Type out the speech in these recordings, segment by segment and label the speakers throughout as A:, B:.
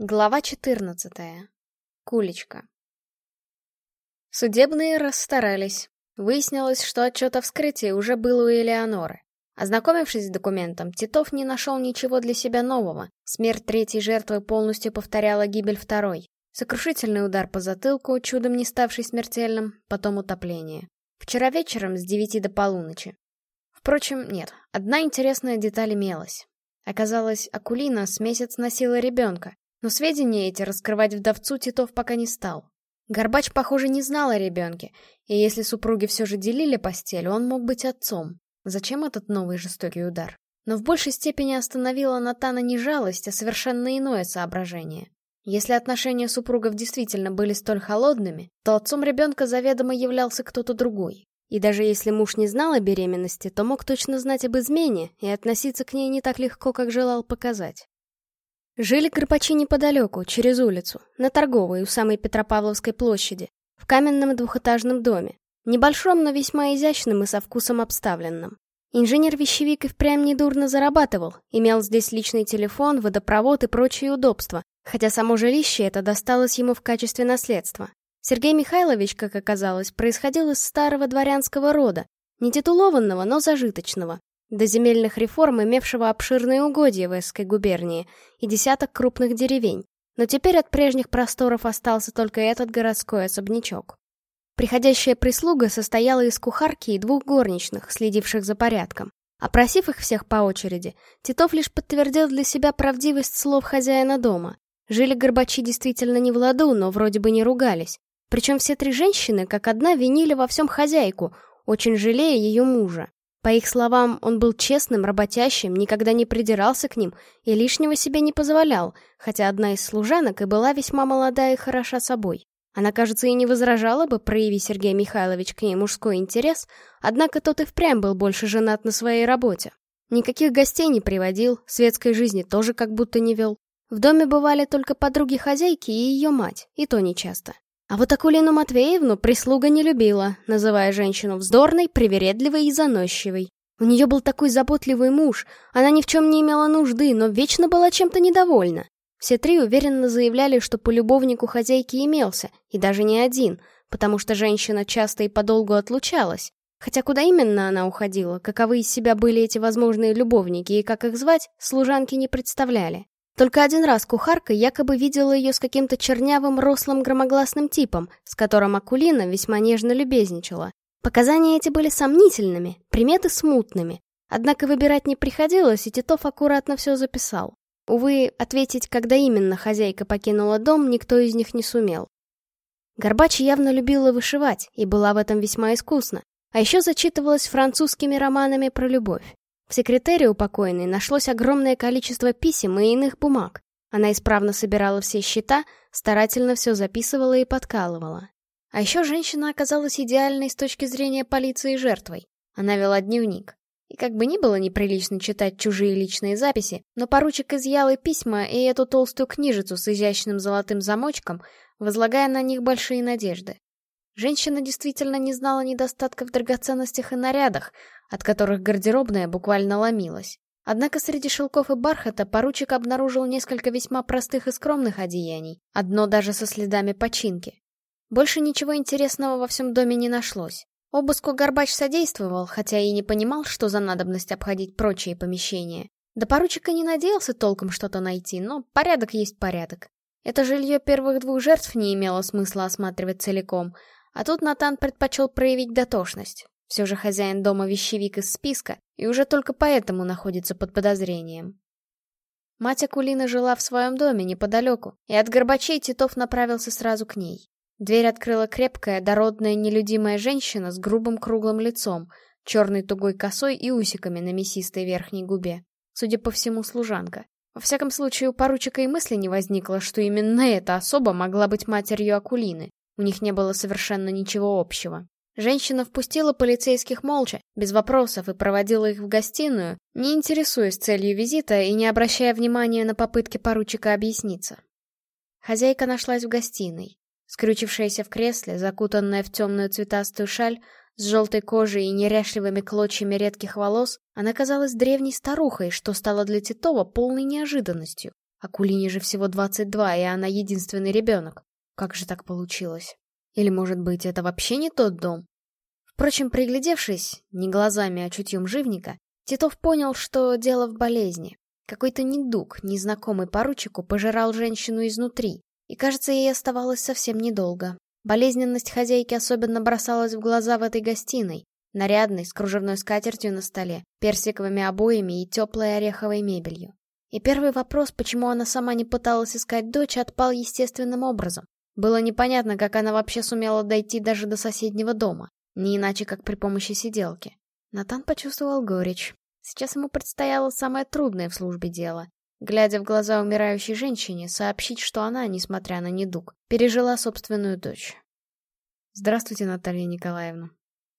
A: Глава 14. Кулечка. Судебные расстарались. Выяснилось, что отчет о вскрытии уже был у Элеоноры. Ознакомившись с документом, Титов не нашел ничего для себя нового. Смерть третьей жертвы полностью повторяла гибель второй. Сокрушительный удар по затылку, чудом не ставший смертельным, потом утопление. Вчера вечером с 9 до полуночи. Впрочем, нет, одна интересная деталь имелась. Оказалось, Акулина с месяц носила ребенка, но сведения эти раскрывать вдовцу Титов пока не стал. Горбач, похоже, не знал о ребенке, и если супруги все же делили постель, он мог быть отцом. Зачем этот новый жестокий удар? Но в большей степени остановила Натана не жалость, а совершенно иное соображение. Если отношения супругов действительно были столь холодными, то отцом ребенка заведомо являлся кто-то другой. И даже если муж не знал о беременности, то мог точно знать об измене и относиться к ней не так легко, как желал показать. Жили Горбачи неподалеку, через улицу, на торговой, у самой Петропавловской площади, в каменном двухэтажном доме, небольшом, но весьма изящным и со вкусом обставленном. Инженер-вещевик и впрямь недурно зарабатывал, имел здесь личный телефон, водопровод и прочие удобства, хотя само жилище это досталось ему в качестве наследства. Сергей Михайлович, как оказалось, происходил из старого дворянского рода, не титулованного, но зажиточного, до земельных реформ, имевшего обширные угодья в Эсской губернии и десяток крупных деревень, но теперь от прежних просторов остался только этот городской особнячок. Приходящая прислуга состояла из кухарки и двух горничных, следивших за порядком. Опросив их всех по очереди, Титов лишь подтвердил для себя правдивость слов хозяина дома. Жили горбачи действительно не в ладу, но вроде бы не ругались. Причем все три женщины, как одна, винили во всем хозяйку, очень жалея ее мужа. По их словам, он был честным, работящим, никогда не придирался к ним и лишнего себе не позволял, хотя одна из служанок и была весьма молодая и хороша собой. Она, кажется, и не возражала бы, прояви Сергей Михайлович к ней мужской интерес, однако тот и впрямь был больше женат на своей работе. Никаких гостей не приводил, светской жизни тоже как будто не вел. В доме бывали только подруги хозяйки и ее мать, и то нечасто. А вот Акулину Матвеевну прислуга не любила, называя женщину вздорной, привередливой и заносчивой. У нее был такой заботливый муж, она ни в чем не имела нужды, но вечно была чем-то недовольна. Все три уверенно заявляли, что по любовнику хозяйки имелся, и даже не один, потому что женщина часто и подолгу отлучалась. Хотя куда именно она уходила, каковы из себя были эти возможные любовники и как их звать, служанки не представляли. Только один раз кухарка якобы видела ее с каким-то чернявым, рослым, громогласным типом, с которым Акулина весьма нежно любезничала. Показания эти были сомнительными, приметы смутными. Однако выбирать не приходилось, и Титов аккуратно все записал. Увы, ответить, когда именно хозяйка покинула дом, никто из них не сумел. Горбач явно любила вышивать и была в этом весьма искусна, а еще зачитывалась французскими романами про любовь. В секретаре у покойной нашлось огромное количество писем и иных бумаг. Она исправно собирала все счета, старательно все записывала и подкалывала. А еще женщина оказалась идеальной с точки зрения полиции жертвой. Она вела дневник. И как бы ни было неприлично читать чужие личные записи, но поручик изъял и письма, и эту толстую книжицу с изящным золотым замочком, возлагая на них большие надежды. Женщина действительно не знала недостатков в драгоценностях и нарядах, от которых гардеробная буквально ломилась. Однако среди шелков и бархата поручик обнаружил несколько весьма простых и скромных одеяний, одно даже со следами починки. Больше ничего интересного во всем доме не нашлось. Обыску Горбач содействовал, хотя и не понимал, что за надобность обходить прочие помещения. Да поручика не надеялся толком что-то найти, но порядок есть порядок. Это жилье первых двух жертв не имело смысла осматривать целиком, а тут Натан предпочел проявить дотошность. Все же хозяин дома вещевик из списка, и уже только поэтому находится под подозрением. Мать Акулина жила в своем доме неподалеку, и от Горбачей Титов направился сразу к ней. Дверь открыла крепкая, дородная, нелюдимая женщина с грубым круглым лицом, черной тугой косой и усиками на мясистой верхней губе. Судя по всему, служанка. Во всяком случае, у поручика и мысли не возникло, что именно эта особа могла быть матерью Акулины. У них не было совершенно ничего общего. Женщина впустила полицейских молча, без вопросов, и проводила их в гостиную, не интересуясь целью визита и не обращая внимания на попытки поручика объясниться. Хозяйка нашлась в гостиной. Скрючившаяся в кресле, закутанная в темную цветастую шаль, с желтой кожей и неряшливыми клочьями редких волос, она казалась древней старухой, что стало для Титова полной неожиданностью. Акулине же всего 22, и она единственный ребенок. Как же так получилось? Или, может быть, это вообще не тот дом? Впрочем, приглядевшись, не глазами, а чутьем живника, Титов понял, что дело в болезни. Какой-то недуг, незнакомый поручику, пожирал женщину изнутри, и, кажется, ей оставалось совсем недолго. Болезненность хозяйки особенно бросалась в глаза в этой гостиной, нарядной, с кружевной скатертью на столе, персиковыми обоями и теплой ореховой мебелью. И первый вопрос, почему она сама не пыталась искать дочь, отпал естественным образом. Было непонятно, как она вообще сумела дойти даже до соседнего дома, не иначе, как при помощи сиделки. Натан почувствовал горечь. Сейчас ему предстояло самое трудное в службе дело. Глядя в глаза умирающей женщине, сообщить, что она, несмотря на недуг, пережила собственную дочь. «Здравствуйте, Наталья Николаевна».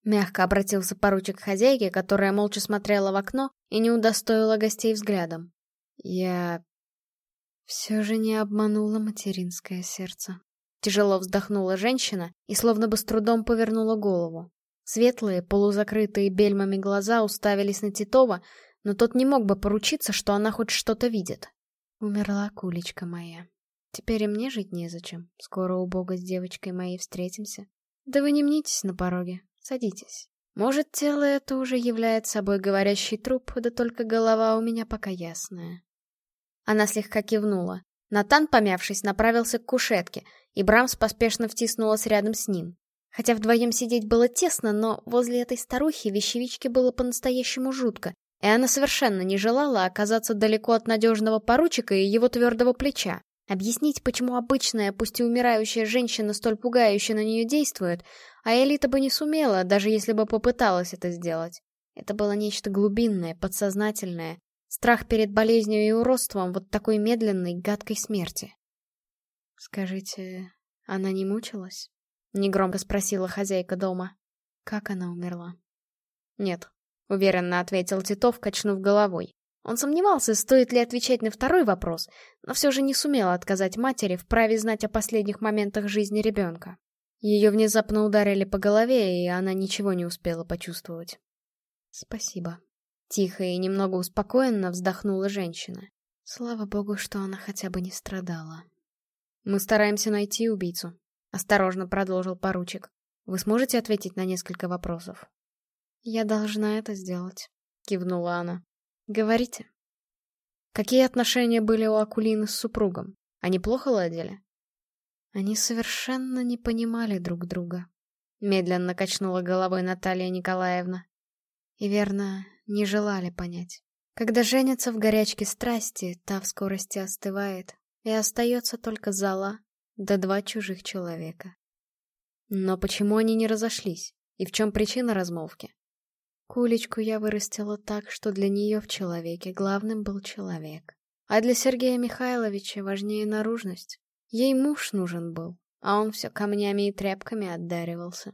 A: Мягко обратился поручик к хозяйке, которая молча смотрела в окно и не удостоила гостей взглядом. «Я...» Все же не обманула материнское сердце. Тяжело вздохнула женщина и словно бы с трудом повернула голову. Светлые, полузакрытые бельмами глаза уставились на Титова, но тот не мог бы поручиться, что она хоть что-то видит. Умерла кулечка моя. Теперь и мне жить незачем. Скоро у Бога с девочкой моей встретимся. Да вы не мнитесь на пороге. Садитесь. Может, тело это уже является собой говорящий труп, да только голова у меня пока ясная. Она слегка кивнула. Натан, помявшись, направился к кушетке, и Брамс поспешно втиснулась рядом с ним. Хотя вдвоем сидеть было тесно, но возле этой старухи вещевичке было по-настоящему жутко, и она совершенно не желала оказаться далеко от надежного поручика и его твердого плеча. Объяснить, почему обычная, пусть и умирающая женщина столь пугающе на нее действует, а Элита бы не сумела, даже если бы попыталась это сделать. Это было нечто глубинное, подсознательное. Страх перед болезнью и уродством вот такой медленной, гадкой смерти. «Скажите, она не мучилась?» — негромко спросила хозяйка дома. Как она умерла? «Нет», — уверенно ответил Титов, качнув головой. Он сомневался, стоит ли отвечать на второй вопрос, но все же не сумел отказать матери в праве знать о последних моментах жизни ребенка. Ее внезапно ударили по голове, и она ничего не успела почувствовать. «Спасибо». Тихо и немного успокоенно вздохнула женщина. Слава богу, что она хотя бы не страдала. «Мы стараемся найти убийцу», — осторожно продолжил поручик. «Вы сможете ответить на несколько вопросов?» «Я должна это сделать», — кивнула она. «Говорите». «Какие отношения были у Акулины с супругом? Они плохо ладили?» Они совершенно не понимали друг друга. Медленно качнула головой Наталья Николаевна. И верно, не желали понять. Когда женятся в горячке страсти, та в скорости остывает, и остается только зала, да два чужих человека. Но почему они не разошлись? И в чем причина размолвки? Кулечку я вырастила так, что для нее в человеке главным был человек. А для Сергея Михайловича важнее наружность. Ей муж нужен был, а он все камнями и тряпками отдаривался.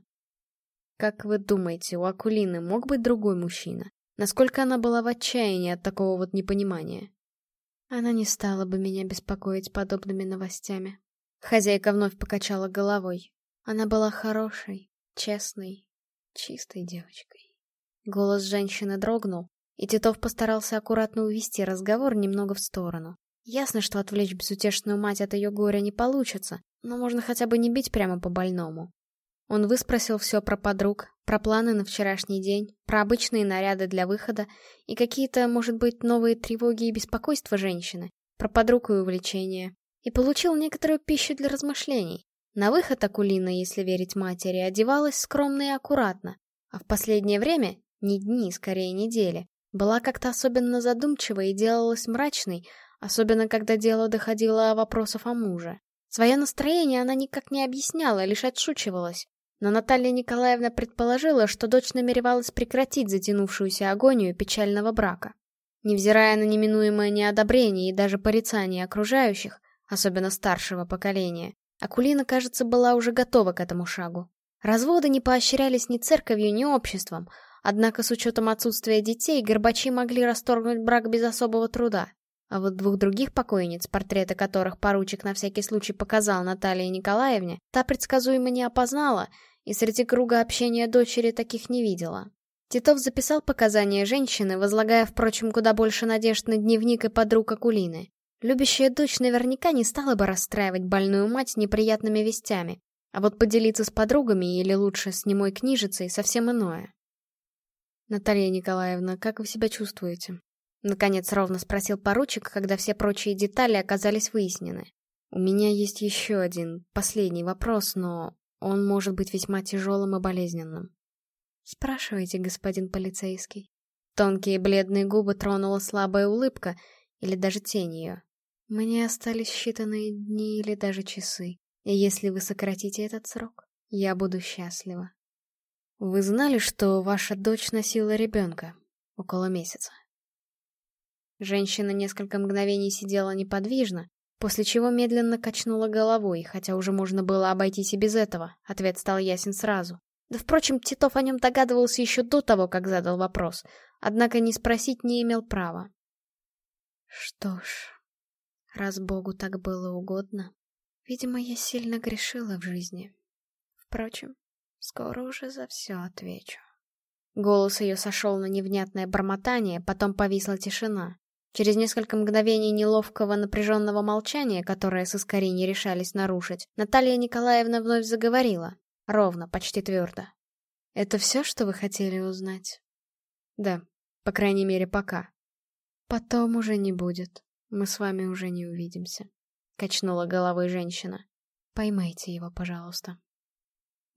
A: Как вы думаете, у Акулины мог быть другой мужчина? Насколько она была в отчаянии от такого вот непонимания? Она не стала бы меня беспокоить подобными новостями. Хозяйка вновь покачала головой. Она была хорошей, честной, чистой девочкой. Голос женщины дрогнул, и Титов постарался аккуратно увести разговор немного в сторону. Ясно, что отвлечь безутешную мать от ее горя не получится, но можно хотя бы не бить прямо по больному. Он выспросил все про подруг, про планы на вчерашний день, про обычные наряды для выхода и какие-то, может быть, новые тревоги и беспокойства женщины, про подруг и увлечения, и получил некоторую пищу для размышлений. На выход Акулина, если верить матери, одевалась скромно и аккуратно, а в последнее время, не дни, скорее недели, была как-то особенно задумчива и делалась мрачной, особенно когда дело доходило о вопросах о муже. Свое настроение она никак не объясняла, лишь отшучивалась. Но Наталья Николаевна предположила, что дочь намеревалась прекратить затянувшуюся агонию печального брака. Невзирая на неминуемое неодобрение и даже порицание окружающих, особенно старшего поколения, Акулина, кажется, была уже готова к этому шагу. Разводы не поощрялись ни церковью, ни обществом, однако с учетом отсутствия детей горбачи могли расторгнуть брак без особого труда. А вот двух других покойниц, портреты которых поручик на всякий случай показал Наталье Николаевне, та предсказуемо не опознала и среди круга общения дочери таких не видела. Титов записал показания женщины, возлагая, впрочем, куда больше надежд на дневник и подруг Акулины. Любящая дочь наверняка не стала бы расстраивать больную мать неприятными вестями, а вот поделиться с подругами или лучше с немой книжицей совсем иное. «Наталья Николаевна, как вы себя чувствуете?» Наконец ровно спросил поручик, когда все прочие детали оказались выяснены. «У меня есть еще один, последний вопрос, но он может быть весьма тяжелым и болезненным». «Спрашивайте, господин полицейский». Тонкие бледные губы тронула слабая улыбка, или даже тень ее. «Мне остались считанные дни или даже часы, и если вы сократите этот срок, я буду счастлива». «Вы знали, что ваша дочь носила ребенка около месяца?» Женщина несколько мгновений сидела неподвижно, после чего медленно качнула головой, хотя уже можно было обойтись и без этого, ответ стал ясен сразу. Да, впрочем, Титов о нем догадывался еще до того, как задал вопрос, однако не спросить не имел права. Что ж, раз Богу так было угодно, видимо, я сильно грешила в жизни. Впрочем, скоро уже за все отвечу. Голос ее сошел на невнятное бормотание, потом повисла тишина. Через несколько мгновений неловкого напряженного молчания, которое с Искари не решались нарушить, Наталья Николаевна вновь заговорила. Ровно, почти твердо. «Это все, что вы хотели узнать?» «Да, по крайней мере, пока». «Потом уже не будет. Мы с вами уже не увидимся», — качнула головой женщина. «Поймайте его, пожалуйста».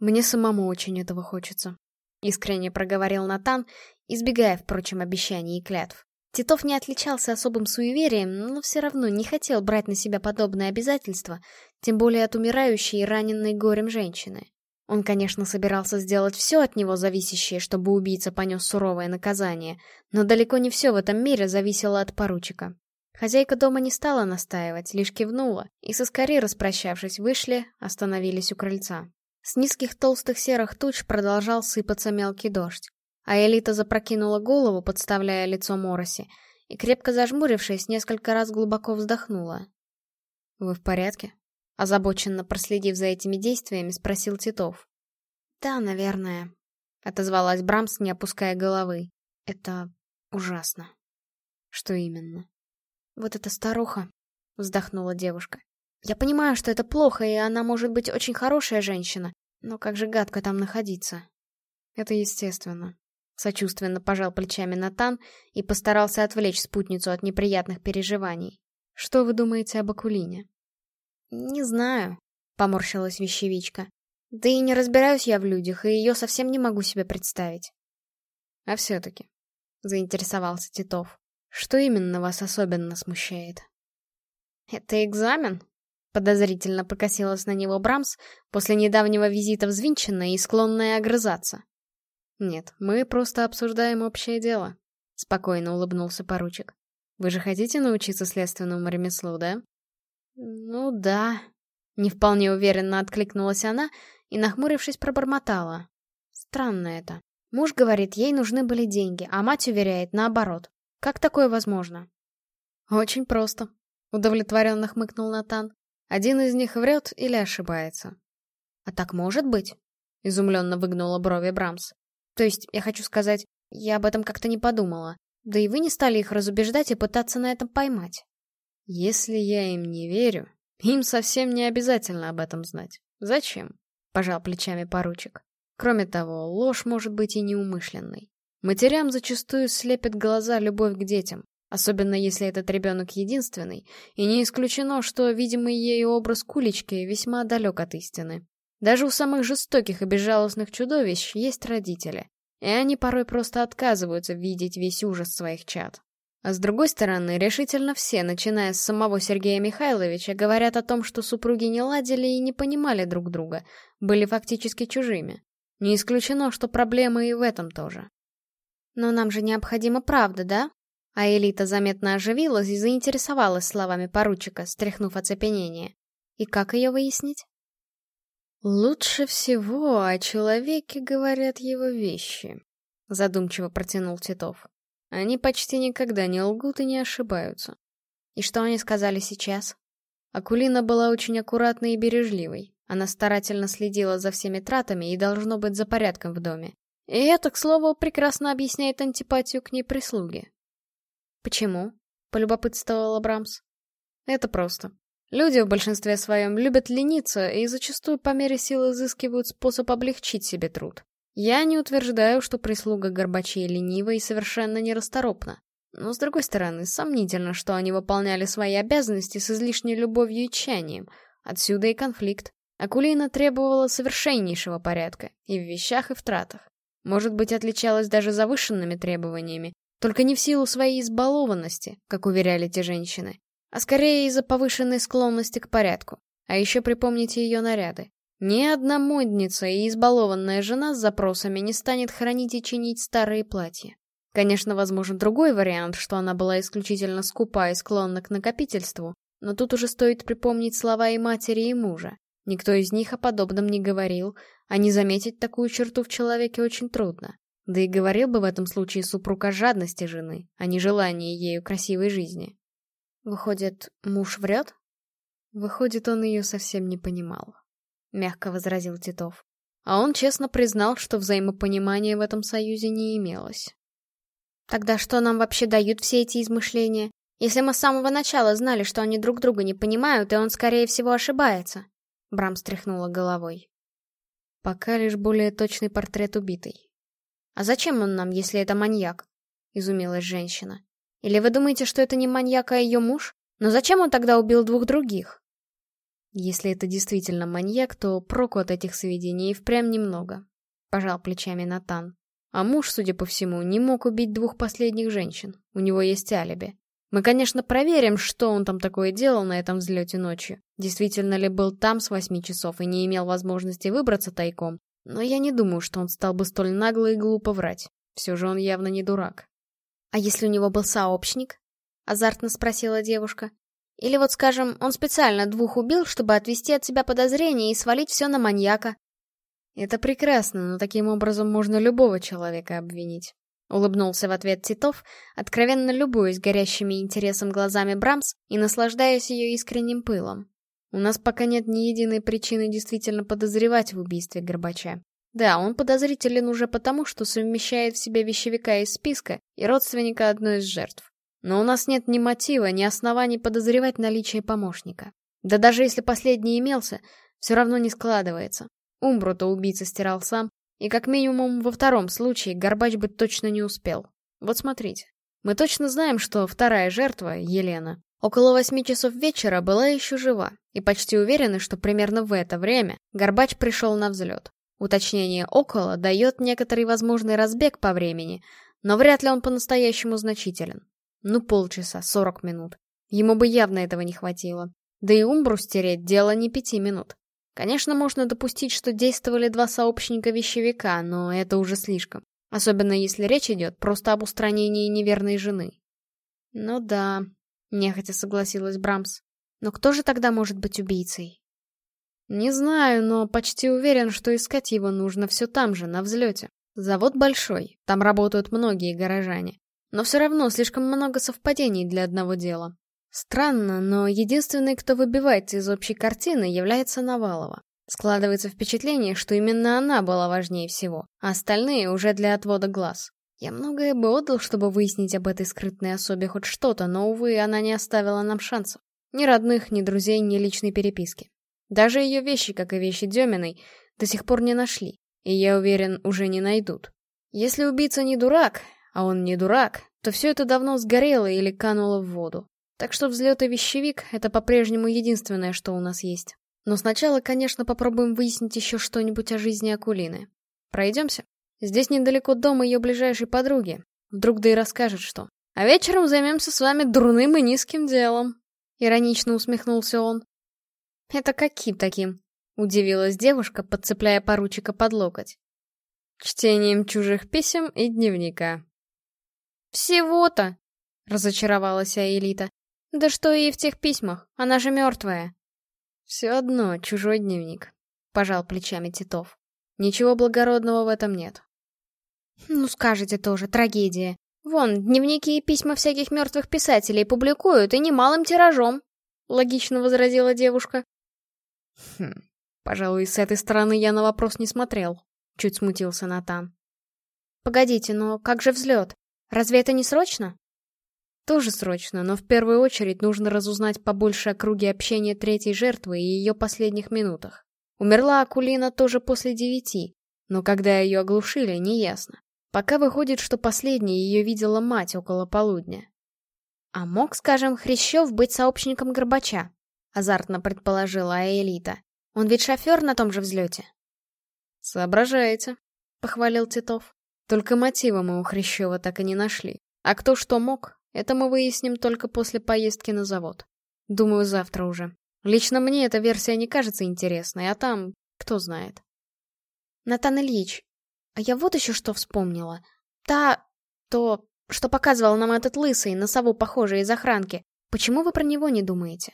A: «Мне самому очень этого хочется», — искренне проговорил Натан, избегая, впрочем, обещаний и клятв. Титов не отличался особым суеверием, но все равно не хотел брать на себя подобные обязательства, тем более от умирающей и раненной горем женщины. Он, конечно, собирался сделать все от него зависящее, чтобы убийца понес суровое наказание, но далеко не все в этом мире зависело от поручика. Хозяйка дома не стала настаивать, лишь кивнула, и со скорее распрощавшись вышли, остановились у крыльца. С низких толстых серых туч продолжал сыпаться мелкий дождь. А Элита запрокинула голову, подставляя лицо Мороси, и, крепко зажмурившись, несколько раз глубоко вздохнула. «Вы в порядке?» Озабоченно проследив за этими действиями, спросил Титов. «Да, наверное», — отозвалась Брамс, не опуская головы. «Это ужасно». «Что именно?» «Вот эта старуха», — вздохнула девушка. «Я понимаю, что это плохо, и она может быть очень хорошая женщина, но как же гадко там находиться». «Это естественно», Сочувственно пожал плечами Натан и постарался отвлечь спутницу от неприятных переживаний. «Что вы думаете об Акулине?» «Не знаю», — поморщилась вещевичка. «Да и не разбираюсь я в людях, и ее совсем не могу себе представить». «А все-таки», — заинтересовался Титов, — «что именно вас особенно смущает?» «Это экзамен?» — подозрительно покосилась на него Брамс, после недавнего визита взвинченная и склонная огрызаться. «Нет, мы просто обсуждаем общее дело», — спокойно улыбнулся поручик. «Вы же хотите научиться следственному ремеслу, да?» «Ну да», — не вполне уверенно откликнулась она и, нахмурившись, пробормотала. «Странно это. Муж говорит, ей нужны были деньги, а мать уверяет, наоборот. Как такое возможно?» «Очень просто», — удовлетворенно хмыкнул Натан. «Один из них врет или ошибается». «А так может быть?» — изумленно выгнула брови Брамс. То есть, я хочу сказать, я об этом как-то не подумала. Да и вы не стали их разубеждать и пытаться на этом поймать. Если я им не верю, им совсем не обязательно об этом знать. Зачем? Пожал плечами поручик. Кроме того, ложь может быть и неумышленной. Матерям зачастую слепит глаза любовь к детям, особенно если этот ребенок единственный, и не исключено, что видимый ею образ кулички весьма далек от истины. Даже у самых жестоких и безжалостных чудовищ есть родители, и они порой просто отказываются видеть весь ужас своих чад. А с другой стороны, решительно все, начиная с самого Сергея Михайловича, говорят о том, что супруги не ладили и не понимали друг друга, были фактически чужими. Не исключено, что проблемы и в этом тоже. Но нам же необходима правда, да? А Элита заметно оживилась и заинтересовалась словами поручика, стряхнув оцепенение. И как ее выяснить? «Лучше всего о человеке говорят его вещи», — задумчиво протянул Титов. «Они почти никогда не лгут и не ошибаются». «И что они сказали сейчас?» Акулина была очень аккуратной и бережливой. Она старательно следила за всеми тратами и должно быть за порядком в доме. И это, к слову, прекрасно объясняет антипатию к ней прислуги. «Почему?» — полюбопытствовала Брамс. Это просто. Люди в большинстве своем любят лениться и зачастую по мере сил изыскивают способ облегчить себе труд. Я не утверждаю, что прислуга Горбачей ленива и совершенно нерасторопна. Но, с другой стороны, сомнительно, что они выполняли свои обязанности с излишней любовью и тщанием. Отсюда и конфликт. Акулина требовала совершеннейшего порядка и в вещах, и в тратах. Может быть, отличалась даже завышенными требованиями, только не в силу своей избалованности, как уверяли те женщины, а скорее из-за повышенной склонности к порядку. А еще припомните ее наряды. Ни одна модница и избалованная жена с запросами не станет хранить и чинить старые платья. Конечно, возможен другой вариант, что она была исключительно скупа и склонна к накопительству, но тут уже стоит припомнить слова и матери, и мужа. Никто из них о подобном не говорил, а не заметить такую черту в человеке очень трудно. Да и говорил бы в этом случае супруг о жадности жены, а не желании ею красивой жизни. Выходит, муж врет? Выходит, он ее совсем не понимал. Мягко возразил Титов. А он честно признал, что взаимопонимания в этом союзе не имелось. Тогда что нам вообще дают все эти измышления? Если мы с самого начала знали, что они друг друга не понимают, и он, скорее всего, ошибается. Брам стряхнула головой. Пока лишь более точный портрет убитой. А зачем он нам, если это маньяк? Изумилась женщина. Или вы думаете, что это не маньяк, а ее муж? Но зачем он тогда убил двух других? Если это действительно маньяк, то проку от этих сведений впрямь немного. Пожал плечами Натан. А муж, судя по всему, не мог убить двух последних женщин. У него есть алиби. Мы, конечно, проверим, что он там такое делал на этом взлете ночью. Действительно ли был там с восьми часов и не имел возможности выбраться тайком. Но я не думаю, что он стал бы столь нагло и глупо врать. Все же он явно не дурак. «А если у него был сообщник?» — азартно спросила девушка. «Или вот, скажем, он специально двух убил, чтобы отвести от себя подозрения и свалить все на маньяка, это прекрасно, но таким образом можно любого человека обвинить. Улыбнулся в ответ Титов, откровенно любуясь горящими интересом глазами Брамс и наслаждаясь ее искренним пылом. У нас пока нет ни единой причины действительно подозревать в убийстве Горбача. Да, он подозрителен уже потому, что совмещает в себе вещевика из списка и родственника одной из жертв. Но у нас нет ни мотива, ни оснований подозревать наличие помощника. Да даже если последний имелся, все равно не складывается. Умбру-то убийца стирал сам, и как минимум во втором случае Горбач бы точно не успел. Вот смотрите. Мы точно знаем, что вторая жертва, Елена, около восьми часов вечера была еще жива, и почти уверены, что примерно в это время Горбач пришел на взлет. Уточнение «около» дает некоторый возможный разбег по времени, но вряд ли он по-настоящему значителен. Ну полчаса, сорок минут. Ему бы явно этого не хватило. Да и Умбру стереть дело не пяти минут. Конечно, можно допустить, что действовали два сообщника-вещевика, но это уже слишком. Особенно если речь идет просто об устранении неверной жены. Ну да, нехотя согласилась Брамс. Но кто же тогда может быть убийцей? Не знаю, но почти уверен, что искать его нужно все там же, на взлете. Завод большой, там работают многие горожане. Но все равно слишком много совпадений для одного дела. Странно, но единственный, кто выбивается из общей картины, является Навалова. Складывается впечатление, что именно она была важнее всего, а остальные уже для отвода глаз. Я многое бы отдал, чтобы выяснить об этой скрытной особе хоть что-то, но, увы, она не оставила нам шансов. Ни родных, ни друзей, ни личной переписки. Даже ее вещи, как и вещи Деминой, до сих пор не нашли, и, я уверен, уже не найдут. Если убийца не дурак, а он не дурак, то все это давно сгорело или кануло в воду. Так что взлет и вещевик — это по-прежнему единственное, что у нас есть. Но сначала, конечно, попробуем выяснить еще что-нибудь о жизни Акулины. Пройдемся? Здесь недалеко дом ее ближайшей подруги. Вдруг да и расскажет что. А вечером займемся с вами дурным и низким делом. Иронично усмехнулся он. Это каким таким? Удивилась девушка, подцепляя поручика под локоть. Чтением чужих писем и дневника. Всего-то, разочаровалась Аэлита. Да что и в тех письмах, она же мертвая. Все одно, чужой дневник, пожал плечами Титов. Ничего благородного в этом нет. Ну скажете тоже, трагедия. Вон, дневники и письма всяких мертвых писателей публикуют, и немалым тиражом, логично возразила девушка. Хм, пожалуй, с этой стороны я на вопрос не смотрел, чуть смутился Натан. Погодите, но как же взлет? Разве это не срочно? Тоже срочно, но в первую очередь нужно разузнать побольше о круге общения третьей жертвы и ее последних минутах. Умерла Акулина тоже после девяти, но когда ее оглушили, неясно. Пока выходит, что последней ее видела мать около полудня. А мог, скажем, Хрящев быть сообщником Горбача? Азартно предположила Аэлита. Он ведь шофер на том же взлете. Соображаете, похвалил Титов. Только мотива мы у Хрящева так и не нашли. А кто что мог, это мы выясним только после поездки на завод. Думаю, завтра уже. Лично мне эта версия не кажется интересной, а там, кто знает. Натан Ильич, а я вот еще что вспомнила. Та... то... что показывал нам этот лысый, на сову похожий из охранки. Почему вы про него не думаете?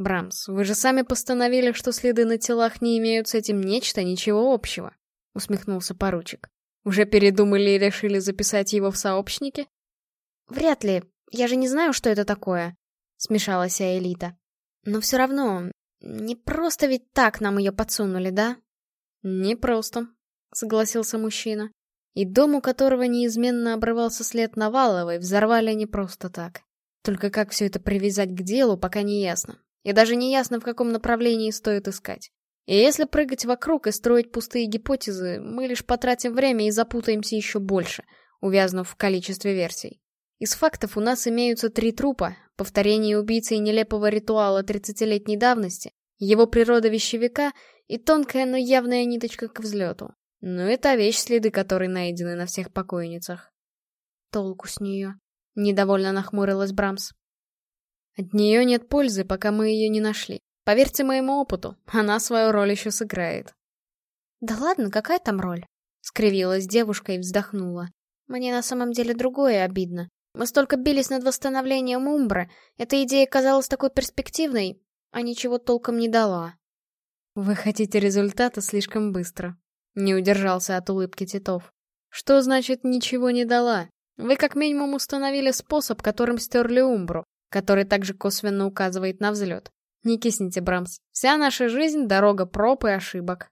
A: Брамс, вы же сами постановили, что следы на телах не имеют с этим нечто, ничего общего. Усмехнулся поручик. Уже передумали и решили записать его в сообщники? Вряд ли. Я же не знаю, что это такое. Смешалась Элита. Но все равно, не просто ведь так нам ее подсунули, да? Не просто, согласился мужчина. И дом, у которого неизменно обрывался след Наваловой, взорвали не просто так. Только как все это привязать к делу, пока не ясно. И даже не ясно, в каком направлении стоит искать. И если прыгать вокруг и строить пустые гипотезы, мы лишь потратим время и запутаемся еще больше, увязнув в количестве версий. Из фактов у нас имеются три трупа, повторение убийцы нелепого ритуала 30-летней давности, его природа вещевика и тонкая, но явная ниточка к взлету. Ну, это вещь, следы которой найдены на всех покойницах. Толку с нее. Недовольно нахмурилась Брамс. От нее нет пользы, пока мы ее не нашли. Поверьте моему опыту, она свою роль еще сыграет. Да ладно, какая там роль? Скривилась девушка и вздохнула. Мне на самом деле другое обидно. Мы столько бились над восстановлением Умбры, эта идея казалась такой перспективной, а ничего толком не дала. Вы хотите результата слишком быстро. Не удержался от улыбки Титов. Что значит «ничего не дала»? Вы как минимум установили способ, которым стерли Умбру, который также косвенно указывает на взлет. Не кисните, Брамс. Вся наша жизнь — дорога проб и ошибок.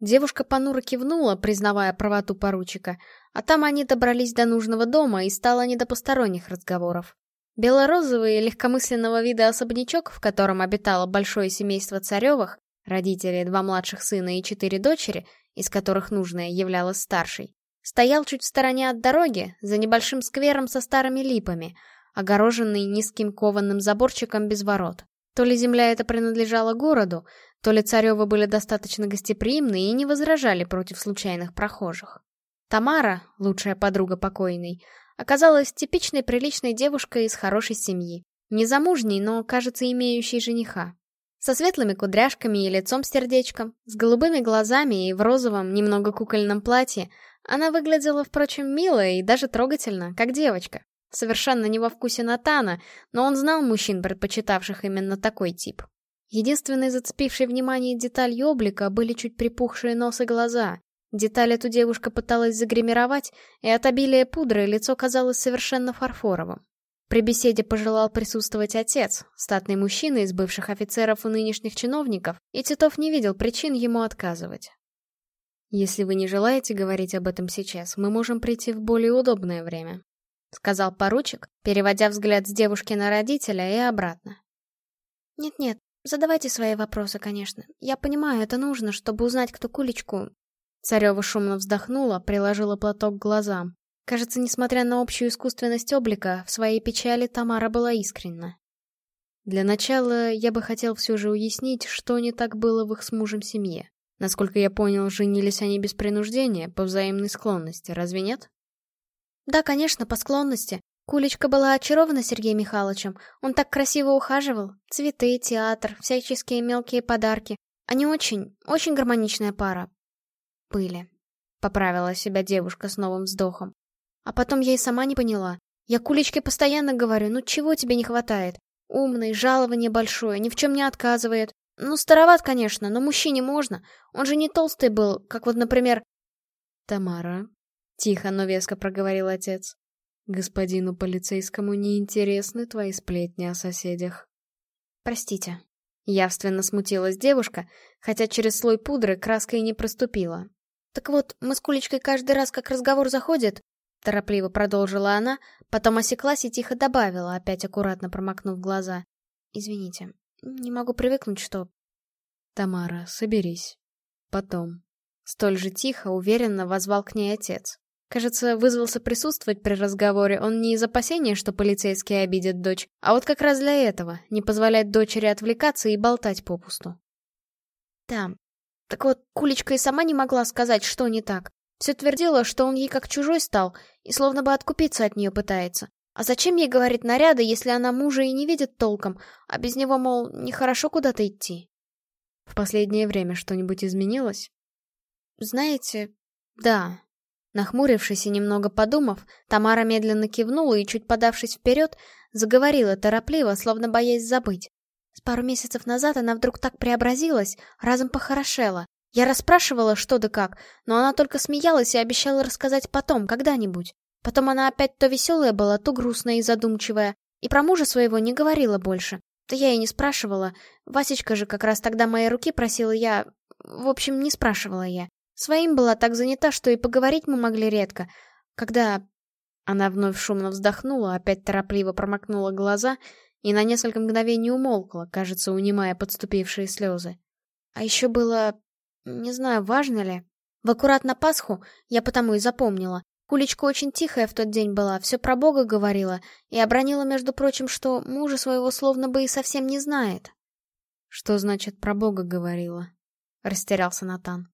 A: Девушка понуро кивнула, признавая правоту поручика, а там они добрались до нужного дома и стало не до посторонних разговоров. Белорозовый, легкомысленного вида особнячок, в котором обитало большое семейство Царевых, родители, два младших сына и четыре дочери, из которых нужная являлась старшей, стоял чуть в стороне от дороги, за небольшим сквером со старыми липами, огороженный низким кованым заборчиком без ворот. То ли земля эта принадлежала городу, то ли Царевы были достаточно гостеприимны и не возражали против случайных прохожих. Тамара, лучшая подруга покойной, оказалась типичной приличной девушкой из хорошей семьи. Незамужней, но, кажется, имеющей жениха. Со светлыми кудряшками и лицом с сердечком, с голубыми глазами и в розовом, немного кукольном платье, она выглядела, впрочем, мило и даже трогательно, как девочка. Совершенно не во вкусе Натана, но он знал мужчин, предпочитавших именно такой тип. Единственной зацепившей внимание деталью облика были чуть припухшие нос и глаза. Деталь эту девушка пыталась загримировать, и от обилия пудры лицо казалось совершенно фарфоровым. При беседе пожелал присутствовать отец, статный мужчина из бывших офицеров и нынешних чиновников, и Титов не видел причин ему отказывать. «Если вы не желаете говорить об этом сейчас, мы можем прийти в более удобное время», — сказал поручик, переводя взгляд с девушки на родителя и обратно. «Нет-нет, Задавайте свои вопросы, конечно. Я понимаю, это нужно, чтобы узнать, кто Кулечку... Царева шумно вздохнула, приложила платок к глазам. Кажется, несмотря на общую искусственность облика, в своей печали Тамара была искренна. Для начала я бы хотел все же уяснить, что не так было в их с мужем семье. Насколько я понял, женились они без принуждения, по взаимной склонности, разве нет? Да, конечно, по склонности. Кулечка была очарована Сергеем Михайловичем. Он так красиво ухаживал. Цветы, театр, всяческие мелкие подарки. Они очень, очень гармоничная пара. Были. Поправила себя девушка с новым вздохом. А потом я и сама не поняла. Я Кулечке постоянно говорю, ну чего тебе не хватает? Умный, жалование большое, ни в чем не отказывает. Ну, староват, конечно, но мужчине можно. Он же не толстый был, как вот, например... Тамара. Тихо, но веско проговорил отец. Господину полицейскому не интересны твои сплетни о соседях. Простите. Явственно смутилась девушка, хотя через слой пудры краска и не проступила. Так вот, мы с Кулечкой каждый раз, как разговор заходит, торопливо продолжила она, потом осеклась и тихо добавила, опять аккуратно промокнув глаза. Извините, не могу привыкнуть, что...
B: Тамара, соберись. Потом. Столь же тихо, уверенно возвал к ней отец. Кажется, вызвался присутствовать при разговоре он не из опасения, что полицейские обидят дочь, а вот как раз для этого, не позволять дочери отвлекаться и болтать попусту.
A: Да, так вот, Кулечка и сама не могла сказать, что не так. Все твердила, что он ей как чужой стал, и словно бы откупиться от нее пытается. А зачем ей говорить наряды, если она мужа и не видит толком, а без него, мол, нехорошо куда-то идти?
B: В последнее время что-нибудь изменилось?
A: Знаете, да. Нахмурившись и немного подумав, Тамара медленно кивнула и, чуть подавшись вперед, заговорила торопливо, словно боясь забыть. С пару месяцев назад она вдруг так преобразилась, разом похорошела. Я расспрашивала, что да как, но она только смеялась и обещала рассказать потом, когда-нибудь. Потом она опять то веселая была, то грустная и задумчивая. И про мужа своего не говорила больше. Да я и не спрашивала. Васечка же как раз тогда моей руки просила я... В общем, не спрашивала я. Своим была так занята, что и поговорить мы могли редко. Когда... Она вновь шумно вздохнула, опять торопливо промокнула глаза и на несколько мгновений умолкла, кажется, унимая подступившие слезы. А еще было... не знаю, важно ли. В аккурат на Пасху, я потому и запомнила, Кулечка очень тихая в тот день была, все про Бога говорила, и обронила, между прочим, что мужа своего словно бы и совсем не знает.
B: «Что значит про Бога говорила?» — растерялся Натан.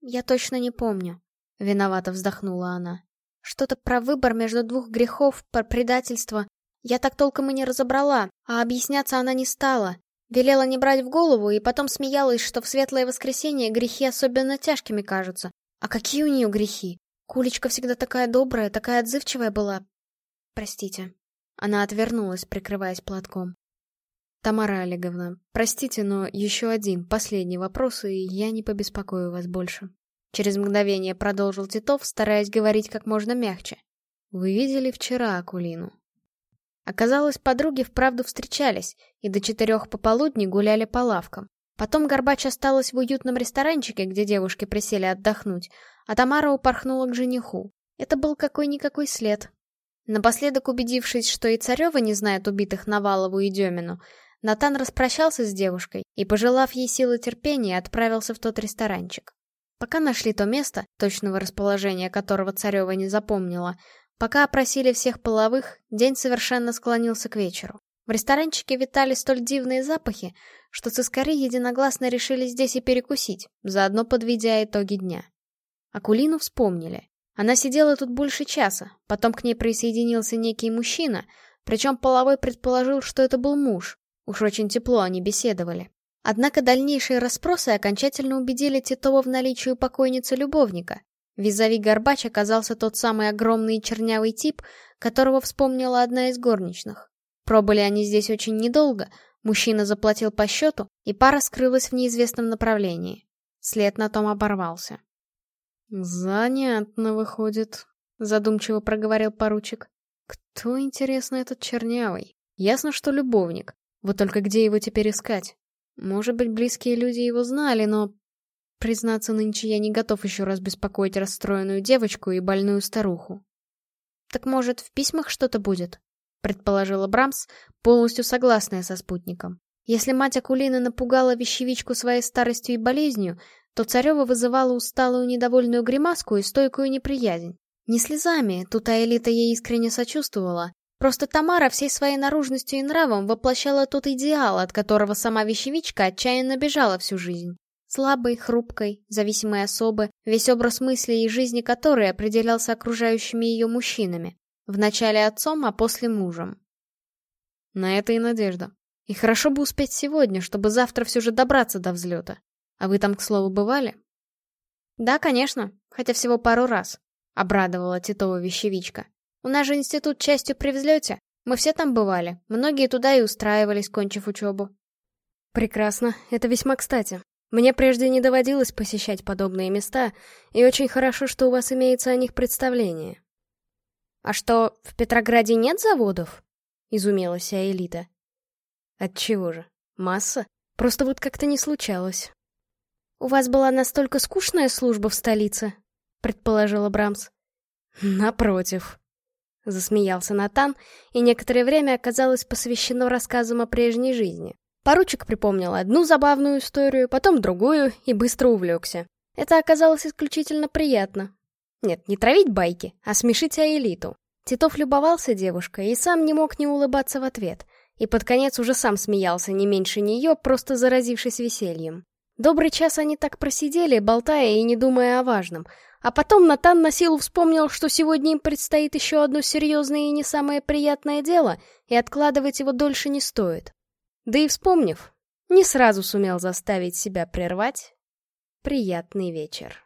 A: «Я точно не помню», — виновато вздохнула она. «Что-то про выбор между двух грехов, про предательство. Я так толком и не разобрала, а объясняться она не стала. Велела не брать в голову, и потом смеялась, что в светлое воскресенье грехи особенно тяжкими кажутся. А какие у нее грехи? Кулечка всегда такая добрая, такая отзывчивая была. Простите. Она отвернулась, прикрываясь платком.
B: Тамара Олеговна, простите, но еще один, последний вопрос, и я не побеспокою вас больше.
A: Через мгновение продолжил Титов, стараясь говорить как можно мягче.
B: Вы видели вчера Акулину?
A: Оказалось, подруги вправду встречались, и до четырех пополудни гуляли по лавкам. Потом Горбач осталась в уютном ресторанчике, где девушки присели отдохнуть, а Тамара упорхнула к жениху. Это был какой-никакой след. Напоследок убедившись, что и Царева не знает убитых Навалову и Демину, Натан распрощался с девушкой и, пожелав ей силы терпения, отправился в тот ресторанчик. Пока нашли то место, точного расположения которого Царева не запомнила, пока опросили всех половых, день совершенно склонился к вечеру. В ресторанчике витали столь дивные запахи, что цискари единогласно решили здесь и перекусить, заодно подведя итоги дня. Акулину вспомнили. Она сидела тут больше часа, потом к ней присоединился некий мужчина, причем половой предположил, что это был муж. Уж очень тепло они беседовали. Однако дальнейшие расспросы окончательно убедили Титова в наличии у покойницы любовника. Визави Горбач оказался тот самый огромный чернявый тип, которого вспомнила одна из горничных. Пробыли они здесь очень недолго, мужчина заплатил по счету, и пара скрылась в неизвестном направлении. След на том оборвался.
B: «Занятно выходит», — задумчиво проговорил поручик. «Кто, интересно, этот чернявый? Ясно, что любовник. Вот только где его теперь искать? Может быть, близкие люди его знали, но... Признаться, нынче я не готов еще раз беспокоить расстроенную девочку и больную старуху».
A: «Так, может, в письмах что-то будет?» — предположила Брамс, полностью согласная со спутником. Если мать Акулины напугала вещевичку своей старостью и болезнью, то Царева вызывала усталую недовольную гримаску и стойкую неприязнь. Не слезами, тут Аэлита ей искренне сочувствовала. Просто Тамара всей своей наружностью и нравом воплощала тот идеал, от которого сама вещевичка отчаянно бежала всю жизнь. Слабой, хрупкой, зависимой особы, весь образ мысли и жизни которой определялся окружающими ее мужчинами. Вначале отцом, а после мужем.
B: На это и надежда. И хорошо бы успеть сегодня, чтобы завтра все же добраться до взлета. А вы там, к слову, бывали?
A: Да, конечно, хотя всего пару раз, обрадовала Титова вещевичка. У нас же институт частью при взлете. Мы все там бывали, многие туда и устраивались, кончив учебу.
B: Прекрасно, это весьма кстати. Мне прежде не доводилось посещать подобные места, и очень хорошо, что у вас имеется о них представление.
A: А что, в Петрограде нет заводов? Изумилась Аэлита.
B: Отчего же? Масса? Просто вот как-то не случалось.
A: «У вас была настолько скучная служба в столице?» — предположила Брамс. Напротив. Засмеялся Натан, и некоторое время оказалось посвящено рассказам о прежней жизни. Поручик припомнил одну забавную историю, потом другую и быстро увлекся. Это оказалось исключительно приятно. Нет, не травить байки, а смешить Аэлиту. Титов любовался девушкой и сам не мог не улыбаться в ответ. И под конец уже сам смеялся не меньше нее, просто заразившись весельем. Добрый час они так просидели, болтая и не думая о важном. А потом Натан на силу вспомнил, что сегодня им предстоит еще одно серьезное и не самое приятное дело, и откладывать его дольше не стоит. Да и вспомнив, не сразу сумел заставить себя прервать приятный вечер.